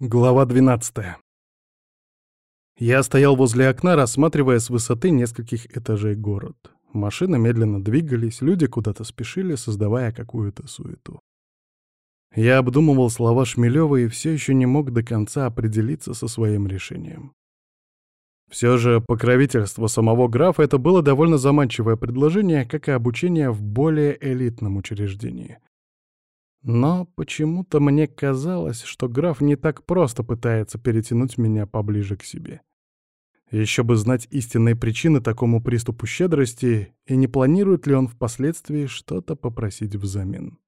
Глава 12. Я стоял возле окна, рассматривая с высоты нескольких этажей город. Машины медленно двигались, люди куда-то спешили, создавая какую-то суету. Я обдумывал слова Шмелева и все еще не мог до конца определиться со своим решением. Все же покровительство самого графа — это было довольно заманчивое предложение, как и обучение в более элитном учреждении — но почему-то мне казалось, что граф не так просто пытается перетянуть меня поближе к себе. Еще бы знать истинные причины такому приступу щедрости и не планирует ли он впоследствии что-то попросить взамен.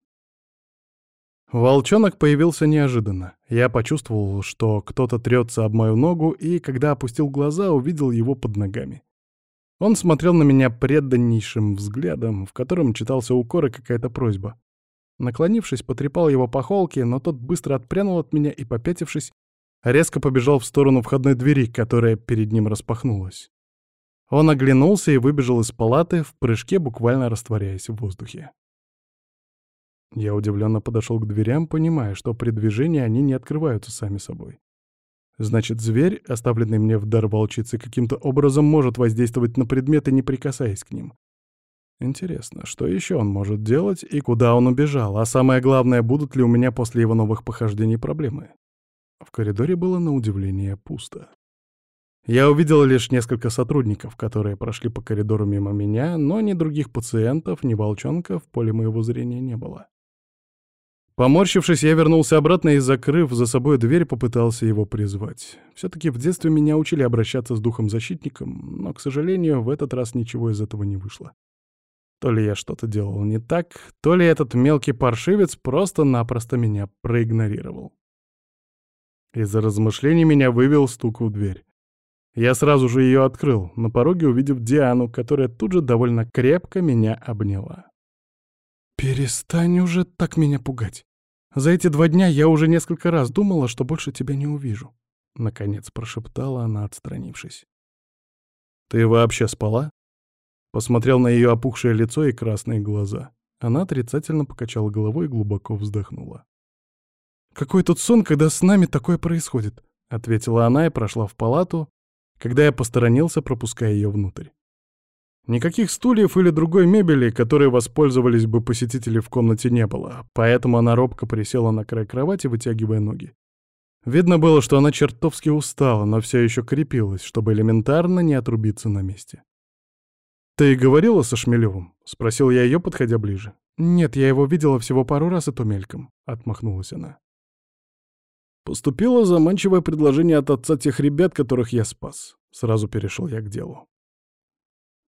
Волчонок появился неожиданно. Я почувствовал, что кто-то трется об мою ногу, и, когда опустил глаза, увидел его под ногами. Он смотрел на меня преданнейшим взглядом, в котором читался укор и какая-то просьба. Наклонившись, потрепал его по холке, но тот быстро отпрянул от меня и, попятившись, резко побежал в сторону входной двери, которая перед ним распахнулась. Он оглянулся и выбежал из палаты, в прыжке буквально растворяясь в воздухе. Я удивленно подошел к дверям, понимая, что при движении они не открываются сами собой. Значит, зверь, оставленный мне в дар волчицы, каким-то образом может воздействовать на предметы, не прикасаясь к ним. Интересно, что еще он может делать и куда он убежал, а самое главное, будут ли у меня после его новых похождений проблемы? В коридоре было на удивление пусто. Я увидел лишь несколько сотрудников, которые прошли по коридору мимо меня, но ни других пациентов, ни волчонка в поле моего зрения не было. Поморщившись, я вернулся обратно и, закрыв за собой дверь, попытался его призвать. Все-таки в детстве меня учили обращаться с духом-защитником, но, к сожалению, в этот раз ничего из этого не вышло. То ли я что-то делал не так, то ли этот мелкий паршивец просто-напросто меня проигнорировал. Из-за размышлений меня вывел стук в дверь. Я сразу же ее открыл, на пороге увидев Диану, которая тут же довольно крепко меня обняла. «Перестань уже так меня пугать. За эти два дня я уже несколько раз думала, что больше тебя не увижу», — наконец прошептала она, отстранившись. «Ты вообще спала?» Посмотрел на ее опухшее лицо и красные глаза. Она отрицательно покачала головой и глубоко вздохнула. «Какой тут сон, когда с нами такое происходит?» — ответила она и прошла в палату, когда я посторонился, пропуская ее внутрь. Никаких стульев или другой мебели, которой воспользовались бы посетители в комнате, не было, поэтому она робко присела на край кровати, вытягивая ноги. Видно было, что она чертовски устала, но все еще крепилась, чтобы элементарно не отрубиться на месте. «Ты говорила со Шмелевым?» — спросил я ее, подходя ближе. «Нет, я его видела всего пару раз, и то мельком», — отмахнулась она. Поступило заманчивое предложение от отца тех ребят, которых я спас. Сразу перешел я к делу.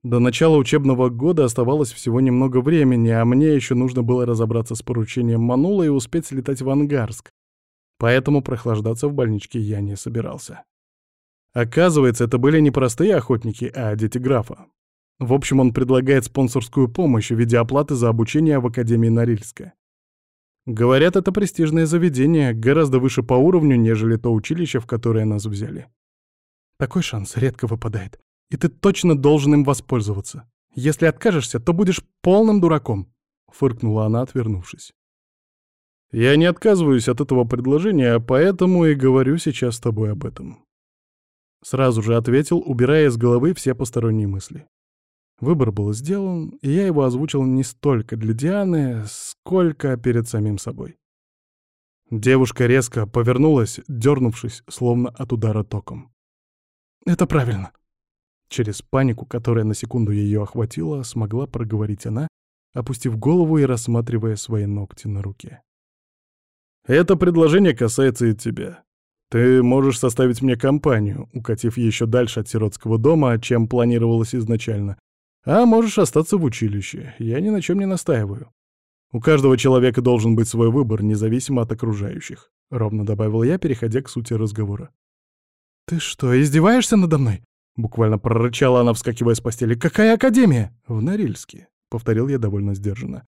До начала учебного года оставалось всего немного времени, а мне еще нужно было разобраться с поручением Манула и успеть слетать в Ангарск. Поэтому прохлаждаться в больничке я не собирался. Оказывается, это были не простые охотники, а дети графа. В общем, он предлагает спонсорскую помощь в виде оплаты за обучение в Академии Норильска. Говорят, это престижное заведение, гораздо выше по уровню, нежели то училище, в которое нас взяли. Такой шанс редко выпадает, и ты точно должен им воспользоваться. Если откажешься, то будешь полным дураком», — фыркнула она, отвернувшись. «Я не отказываюсь от этого предложения, поэтому и говорю сейчас с тобой об этом». Сразу же ответил, убирая из головы все посторонние мысли. Выбор был сделан, и я его озвучил не столько для Дианы, сколько перед самим собой. Девушка резко повернулась, дернувшись, словно от удара током. «Это правильно!» Через панику, которая на секунду ее охватила, смогла проговорить она, опустив голову и рассматривая свои ногти на руке. «Это предложение касается и тебя. Ты можешь составить мне компанию, укатив еще дальше от сиротского дома, чем планировалось изначально, а можешь остаться в училище. Я ни на чем не настаиваю. У каждого человека должен быть свой выбор, независимо от окружающих», — ровно добавил я, переходя к сути разговора. «Ты что, издеваешься надо мной?» — буквально прорычала она, вскакивая с постели. «Какая академия?» «В Норильске», — повторил я довольно сдержанно.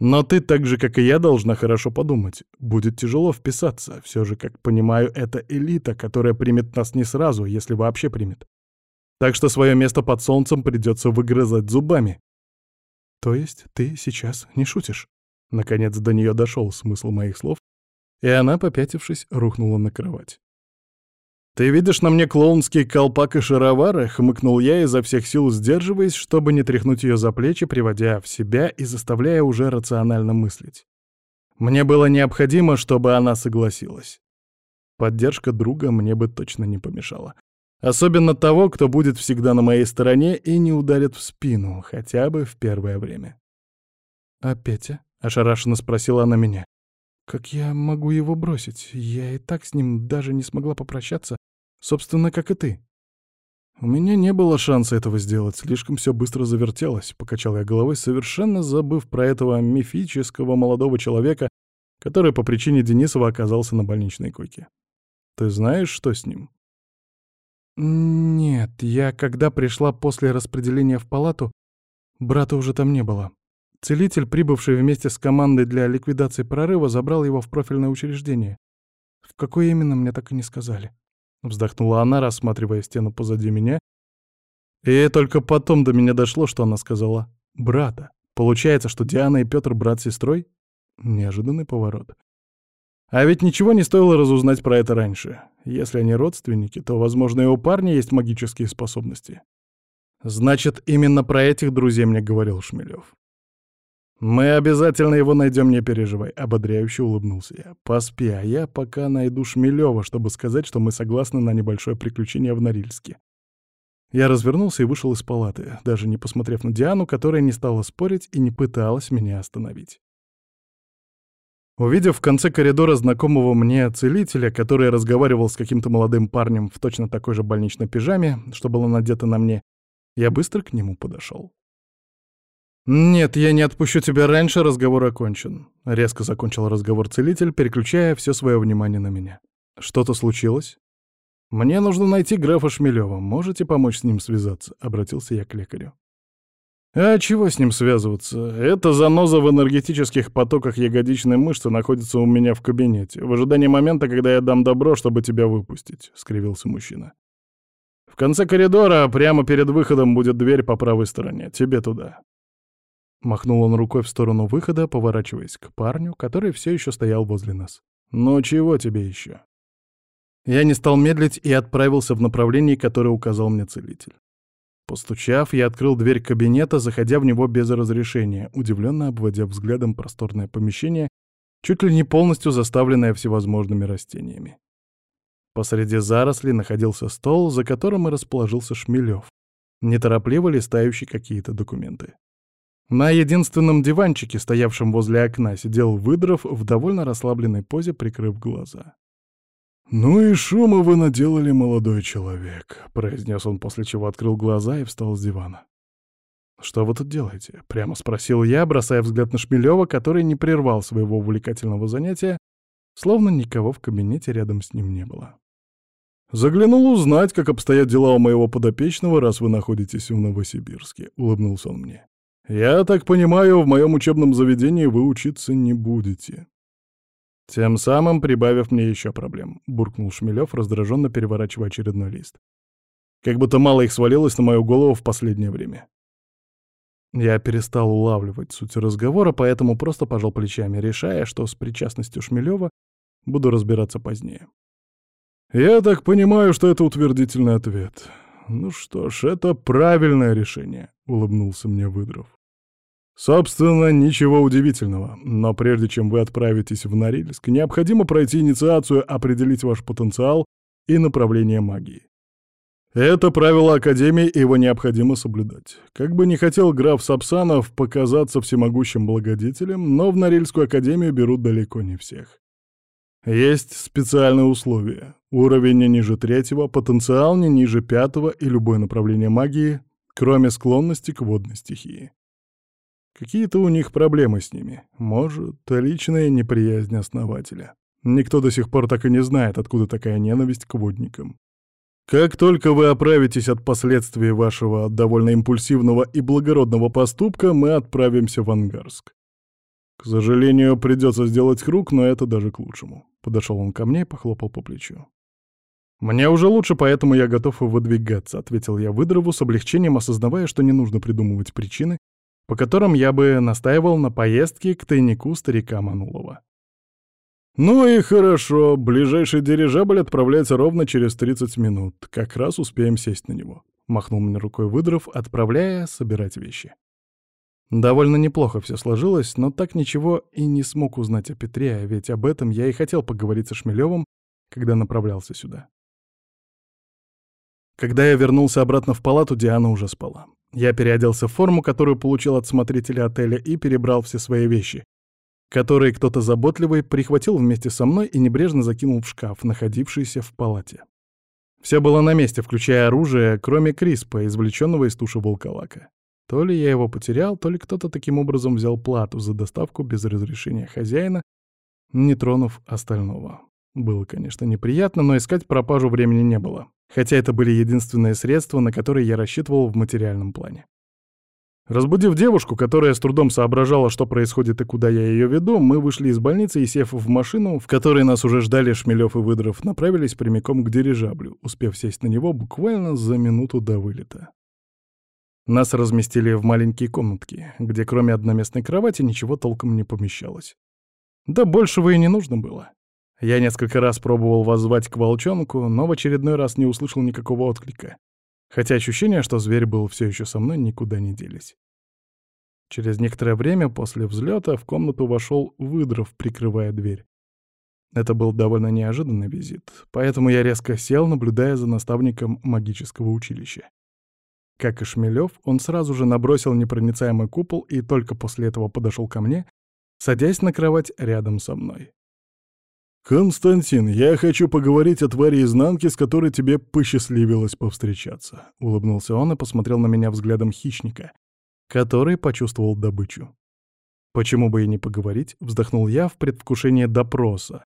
«Но ты так же, как и я, должна хорошо подумать. Будет тяжело вписаться. Все же, как понимаю, это элита, которая примет нас не сразу, если вообще примет. Так что свое место под солнцем придется выгрызать зубами. То есть ты сейчас не шутишь? Наконец до нее дошел смысл моих слов, И она, попятившись, рухнула на кровать. «Ты видишь на мне клоунский колпак и шаровары?» — хмыкнул я изо всех сил, сдерживаясь, чтобы не тряхнуть ее за плечи, приводя в себя и заставляя уже рационально мыслить. Мне было необходимо, чтобы она согласилась. Поддержка друга мне бы точно не помешала. Особенно того, кто будет всегда на моей стороне и не ударит в спину, хотя бы в первое время. «А Петя?» — ошарашенно спросила она меня. «Как я могу его бросить? Я и так с ним даже не смогла попрощаться, собственно, как и ты». «У меня не было шанса этого сделать, слишком все быстро завертелось», — покачал я головой, совершенно забыв про этого мифического молодого человека, который по причине Денисова оказался на больничной койке. «Ты знаешь, что с ним?» «Нет, я когда пришла после распределения в палату, брата уже там не было. Целитель, прибывший вместе с командой для ликвидации прорыва, забрал его в профильное учреждение. В какое именно, мне так и не сказали». Вздохнула она, рассматривая стену позади меня. И только потом до меня дошло, что она сказала «брата». Получается, что Диана и Петр брат с сестрой? Неожиданный поворот. А ведь ничего не стоило разузнать про это раньше. Если они родственники, то, возможно, и у парня есть магические способности. Значит, именно про этих друзей мне говорил Шмелев. «Мы обязательно его найдем, не переживай», — ободряюще улыбнулся я. «Поспи, а я пока найду Шмелева, чтобы сказать, что мы согласны на небольшое приключение в Норильске». Я развернулся и вышел из палаты, даже не посмотрев на Диану, которая не стала спорить и не пыталась меня остановить. Увидев в конце коридора знакомого мне целителя, который разговаривал с каким-то молодым парнем в точно такой же больничной пижаме, что было надето на мне, я быстро к нему подошел. «Нет, я не отпущу тебя раньше, разговор окончен», — резко закончил разговор целитель, переключая все свое внимание на меня. «Что-то случилось?» «Мне нужно найти графа Шмелева. Можете помочь с ним связаться?» — обратился я к лекарю. А чего с ним связываться? Эта заноза в энергетических потоках ягодичной мышцы находится у меня в кабинете, в ожидании момента, когда я дам добро, чтобы тебя выпустить», — скривился мужчина. «В конце коридора, прямо перед выходом, будет дверь по правой стороне. Тебе туда». Махнул он рукой в сторону выхода, поворачиваясь к парню, который все еще стоял возле нас. «Ну чего тебе еще?» Я не стал медлить и отправился в направлении, которое указал мне целитель. Постучав, я открыл дверь кабинета, заходя в него без разрешения, удивленно обводя взглядом просторное помещение, чуть ли не полностью заставленное всевозможными растениями. Посреди зарослей находился стол, за которым и расположился Шмелев, неторопливо листающий какие-то документы. На единственном диванчике, стоявшем возле окна, сидел Выдров в довольно расслабленной позе, прикрыв глаза. «Ну и шума вы наделали, молодой человек», — произнес он, после чего открыл глаза и встал с дивана. «Что вы тут делаете?» — прямо спросил я, бросая взгляд на Шмелева, который не прервал своего увлекательного занятия, словно никого в кабинете рядом с ним не было. «Заглянул узнать, как обстоят дела у моего подопечного, раз вы находитесь в Новосибирске», — улыбнулся он мне. «Я так понимаю, в моем учебном заведении вы учиться не будете». «Тем самым прибавив мне еще проблем», — буркнул Шмелев, раздраженно переворачивая очередной лист. «Как будто мало их свалилось на мою голову в последнее время». Я перестал улавливать суть разговора, поэтому просто пожал плечами, решая, что с причастностью Шмелева буду разбираться позднее. «Я так понимаю, что это утвердительный ответ. Ну что ж, это правильное решение», — улыбнулся мне Выдров. Собственно, ничего удивительного, но прежде чем вы отправитесь в Норильск, необходимо пройти инициацию, определить ваш потенциал и направление магии. Это правило Академии, его необходимо соблюдать. Как бы не хотел граф Сапсанов показаться всемогущим благодетелем, но в Норильскую Академию берут далеко не всех. Есть специальные условия. Уровень не ниже третьего, потенциал не ниже пятого и любое направление магии, кроме склонности к водной стихии. Какие-то у них проблемы с ними. Может, личная неприязнь основателя. Никто до сих пор так и не знает, откуда такая ненависть к водникам. Как только вы оправитесь от последствий вашего довольно импульсивного и благородного поступка, мы отправимся в Ангарск. К сожалению, придется сделать круг, но это даже к лучшему. Подошел он ко мне и похлопал по плечу. «Мне уже лучше, поэтому я готов выдвигаться», — ответил я Выдрову с облегчением, осознавая, что не нужно придумывать причины, по которым я бы настаивал на поездке к тайнику старика Манулова. «Ну и хорошо, ближайший дирижабль отправляется ровно через 30 минут. Как раз успеем сесть на него», — махнул мне рукой выдров, отправляя собирать вещи. Довольно неплохо все сложилось, но так ничего и не смог узнать о Петре, ведь об этом я и хотел поговорить со Шмелевым, когда направлялся сюда. Когда я вернулся обратно в палату, Диана уже спала. Я переоделся в форму, которую получил от смотрителя отеля, и перебрал все свои вещи, который кто-то заботливый прихватил вместе со мной и небрежно закинул в шкаф, находившийся в палате. Все было на месте, включая оружие, кроме Криспа, извлеченного из туши волколака. То ли я его потерял, то ли кто-то таким образом взял плату за доставку без разрешения хозяина, не тронув остального. Было, конечно, неприятно, но искать пропажу времени не было. Хотя это были единственные средства, на которые я рассчитывал в материальном плане. Разбудив девушку, которая с трудом соображала, что происходит и куда я ее веду, мы вышли из больницы и, сев в машину, в которой нас уже ждали Шмелев и Выдров, направились прямиком к дирижаблю, успев сесть на него буквально за минуту до вылета. Нас разместили в маленькие комнатки, где кроме одноместной кровати ничего толком не помещалось. Да большего и не нужно было. Я несколько раз пробовал воззвать к волчонку, но в очередной раз не услышал никакого отклика хотя ощущение, что зверь был все еще со мной, никуда не делись. Через некоторое время после взлета в комнату вошел выдров, прикрывая дверь. Это был довольно неожиданный визит, поэтому я резко сел, наблюдая за наставником магического училища. Как и Шмелев, он сразу же набросил непроницаемый купол и только после этого подошел ко мне, садясь на кровать рядом со мной. «Константин, я хочу поговорить о твари изнанки, с которой тебе посчастливилось повстречаться», — улыбнулся он и посмотрел на меня взглядом хищника, который почувствовал добычу. «Почему бы и не поговорить?» — вздохнул я в предвкушении допроса.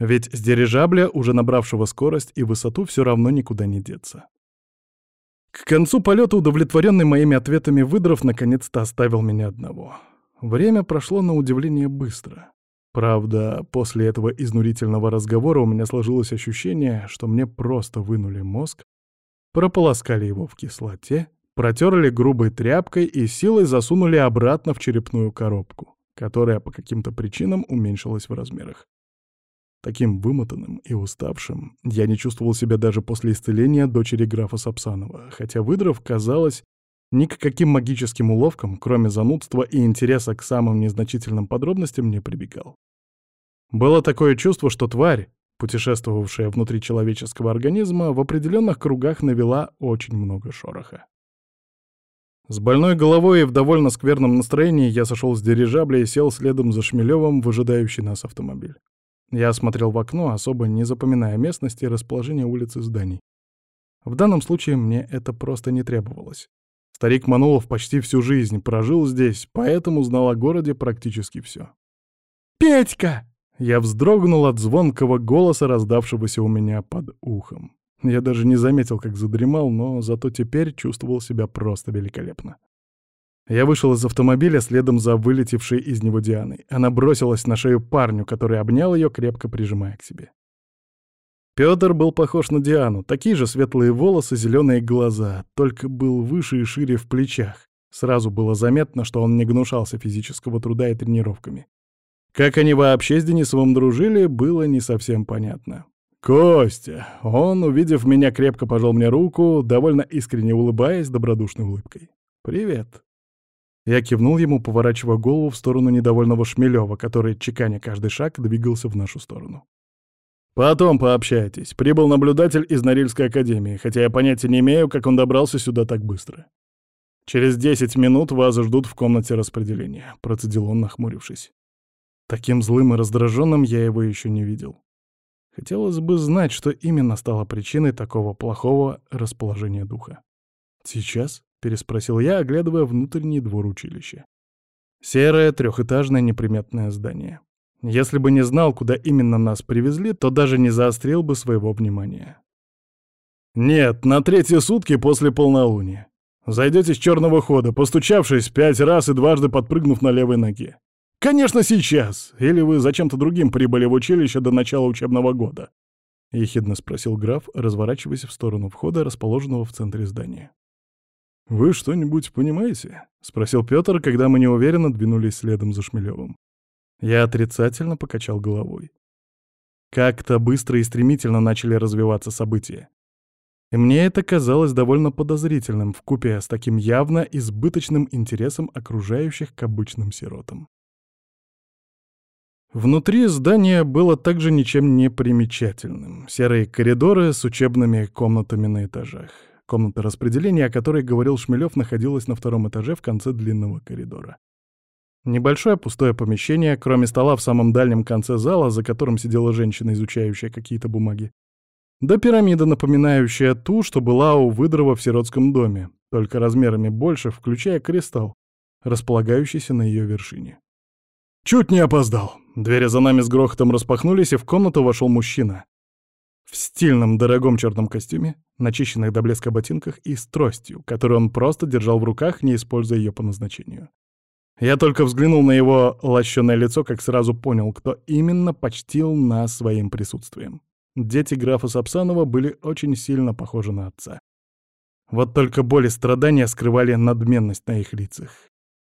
Ведь с дирижабля, уже набравшего скорость и высоту, все равно никуда не деться. К концу полета, удовлетворенный моими ответами, выдров наконец-то оставил меня одного. Время прошло на удивление быстро. Правда, после этого изнурительного разговора у меня сложилось ощущение, что мне просто вынули мозг, прополоскали его в кислоте, протерли грубой тряпкой и силой засунули обратно в черепную коробку, которая по каким-то причинам уменьшилась в размерах. Таким вымотанным и уставшим я не чувствовал себя даже после исцеления дочери графа Сапсанова, хотя выдров, казалось, ни к каким магическим уловкам, кроме занудства и интереса к самым незначительным подробностям, не прибегал. Было такое чувство, что тварь, путешествовавшая внутри человеческого организма, в определенных кругах навела очень много шороха. С больной головой и в довольно скверном настроении я сошел с дирижабля и сел следом за Шмелевым в ожидающий нас автомобиль. Я смотрел в окно, особо не запоминая местности и расположение улиц и зданий. В данном случае мне это просто не требовалось. Старик Манулов почти всю жизнь прожил здесь, поэтому знал о городе практически все. «Петька!» Я вздрогнул от звонкого голоса, раздавшегося у меня под ухом. Я даже не заметил, как задремал, но зато теперь чувствовал себя просто великолепно. Я вышел из автомобиля следом за вылетевшей из него Дианой. Она бросилась на шею парню, который обнял ее, крепко прижимая к себе. Пётр был похож на Диану, такие же светлые волосы, зеленые глаза, только был выше и шире в плечах. Сразу было заметно, что он не гнушался физического труда и тренировками. Как они вообще с Денисовым дружили, было не совсем понятно. «Костя!» Он, увидев меня, крепко пожал мне руку, довольно искренне улыбаясь добродушной улыбкой. «Привет!» Я кивнул ему, поворачивая голову в сторону недовольного Шмелева, который, чеканя каждый шаг, двигался в нашу сторону. «Потом пообщайтесь. Прибыл наблюдатель из Норильской академии, хотя я понятия не имею, как он добрался сюда так быстро. Через десять минут вас ждут в комнате распределения», — процедил он, нахмурившись. Таким злым и раздраженным я его еще не видел. Хотелось бы знать, что именно стало причиной такого плохого расположения духа. «Сейчас?» — переспросил я, оглядывая внутренний двор училища. Серое трехэтажное неприметное здание. Если бы не знал, куда именно нас привезли, то даже не заострил бы своего внимания. «Нет, на третьи сутки после полнолуния. Зайдете с черного хода, постучавшись пять раз и дважды подпрыгнув на левой ноге. Конечно, сейчас! Или вы зачем-то другим прибыли в училище до начала учебного года?» — ехидно спросил граф, разворачиваясь в сторону входа, расположенного в центре здания. «Вы что-нибудь понимаете?» — спросил Петр, когда мы неуверенно двинулись следом за Шмелевым. Я отрицательно покачал головой. Как-то быстро и стремительно начали развиваться события. И мне это казалось довольно подозрительным вкупе с таким явно избыточным интересом окружающих к обычным сиротам. Внутри здания было также ничем не примечательным. Серые коридоры с учебными комнатами на этажах. Комната распределения, о которой говорил Шмелев, находилась на втором этаже в конце длинного коридора. Небольшое пустое помещение, кроме стола в самом дальнем конце зала, за которым сидела женщина, изучающая какие-то бумаги. Да пирамида, напоминающая ту, что была у Выдрова в сиротском доме, только размерами больше, включая кристалл, располагающийся на ее вершине. Чуть не опоздал. Двери за нами с грохотом распахнулись, и в комнату вошел мужчина. В стильном дорогом черном костюме, начищенных до блеска ботинках и с тростью, которую он просто держал в руках, не используя ее по назначению. Я только взглянул на его лощеное лицо, как сразу понял, кто именно почтил нас своим присутствием. Дети графа Сапсанова были очень сильно похожи на отца. Вот только боль и страдания скрывали надменность на их лицах.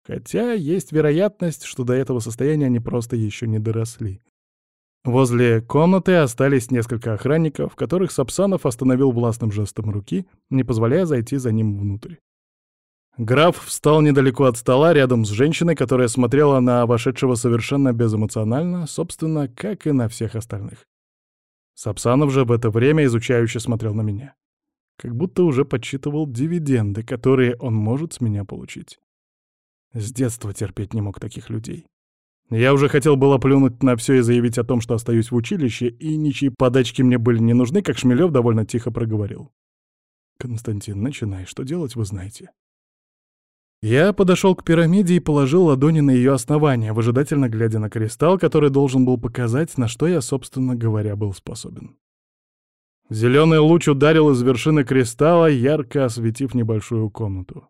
Хотя есть вероятность, что до этого состояния они просто еще не доросли. Возле комнаты остались несколько охранников, которых Сапсанов остановил властным жестом руки, не позволяя зайти за ним внутрь. Граф встал недалеко от стола, рядом с женщиной, которая смотрела на вошедшего совершенно безэмоционально, собственно, как и на всех остальных. Сапсанов же в это время изучающе смотрел на меня. Как будто уже подсчитывал дивиденды, которые он может с меня получить. С детства терпеть не мог таких людей. Я уже хотел было плюнуть на все и заявить о том, что остаюсь в училище, и ничьи подачки мне были не нужны, как Шмелев довольно тихо проговорил. «Константин, начинай. Что делать, вы знаете». Я подошел к пирамиде и положил ладони на ее основание, выжидательно глядя на кристалл, который должен был показать, на что я, собственно говоря, был способен. Зеленый луч ударил из вершины кристалла, ярко осветив небольшую комнату.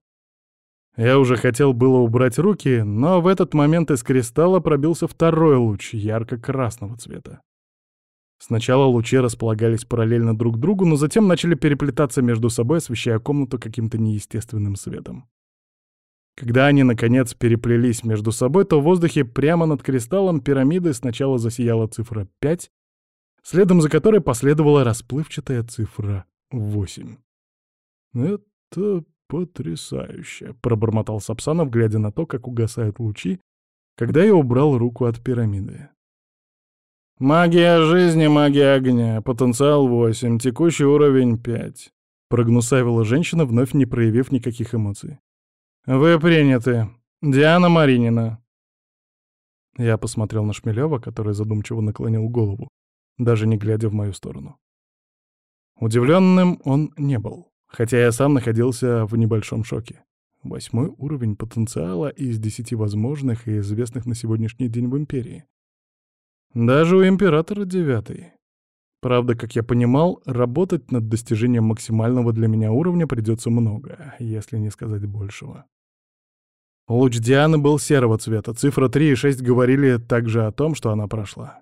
Я уже хотел было убрать руки, но в этот момент из кристалла пробился второй луч ярко-красного цвета. Сначала лучи располагались параллельно друг другу, но затем начали переплетаться между собой, освещая комнату каким-то неестественным светом. Когда они, наконец, переплелись между собой, то в воздухе прямо над кристаллом пирамиды сначала засияла цифра 5, следом за которой последовала расплывчатая цифра 8. «Это потрясающе», — пробормотал Сапсанов, глядя на то, как угасают лучи, когда я убрал руку от пирамиды. «Магия жизни, магия огня, потенциал 8, текущий уровень 5», — прогнусавила женщина, вновь не проявив никаких эмоций. «Вы приняты. Диана Маринина». Я посмотрел на Шмелева, который задумчиво наклонил голову, даже не глядя в мою сторону. Удивленным он не был, хотя я сам находился в небольшом шоке. Восьмой уровень потенциала из десяти возможных и известных на сегодняшний день в Империи. Даже у Императора девятый. Правда, как я понимал, работать над достижением максимального для меня уровня придется много, если не сказать большего. Луч Дианы был серого цвета, цифра 3 и 6 говорили также о том, что она прошла.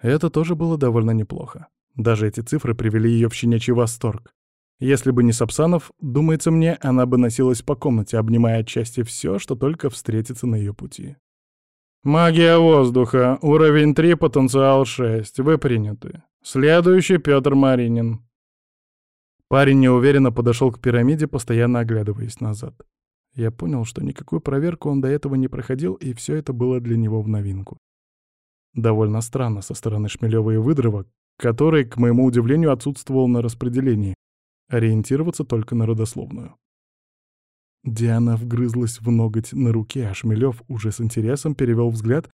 Это тоже было довольно неплохо. Даже эти цифры привели ее в щенячий восторг. Если бы не Сапсанов, думается мне, она бы носилась по комнате, обнимая отчасти все, что только встретится на ее пути. «Магия воздуха. Уровень 3, потенциал 6. Вы приняты. Следующий Петр Маринин». Парень неуверенно подошел к пирамиде, постоянно оглядываясь назад. Я понял, что никакую проверку он до этого не проходил, и все это было для него в новинку. Довольно странно со стороны Шмелева и Выдрова, который, к моему удивлению, отсутствовал на распределении, ориентироваться только на родословную. Диана вгрызлась в ноготь на руке, а Шмелев уже с интересом перевел взгляд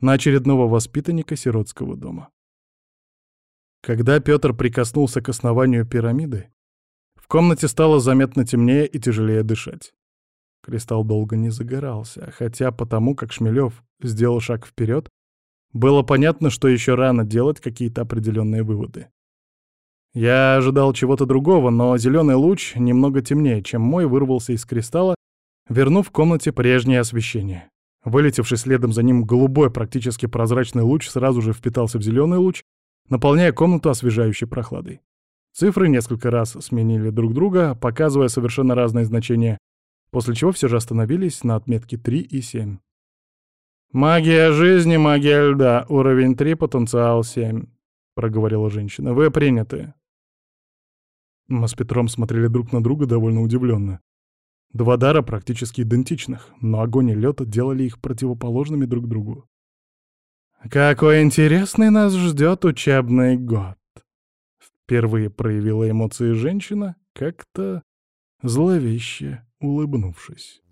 на очередного воспитанника сиротского дома. Когда Петр прикоснулся к основанию пирамиды, в комнате стало заметно темнее и тяжелее дышать. Кристалл долго не загорался, хотя потому, как Шмелев сделал шаг вперед, было понятно, что еще рано делать какие-то определенные выводы. Я ожидал чего-то другого, но зеленый луч, немного темнее, чем мой, вырвался из кристалла, вернув комнате прежнее освещение. Вылетевший следом за ним голубой, практически прозрачный луч сразу же впитался в зеленый луч, наполняя комнату освежающей прохладой. Цифры несколько раз сменили друг друга, показывая совершенно разные значения, после чего все же остановились на отметке 3 и 7. Магия жизни, магия льда, уровень 3, потенциал 7. — проговорила женщина. «Вы приняты». Мы с Петром смотрели друг на друга довольно удивленно. Два дара практически идентичных, но огонь и лед делали их противоположными друг другу. «Какой интересный нас ждет учебный год!» Впервые проявила эмоции женщина, как-то зловеще улыбнувшись.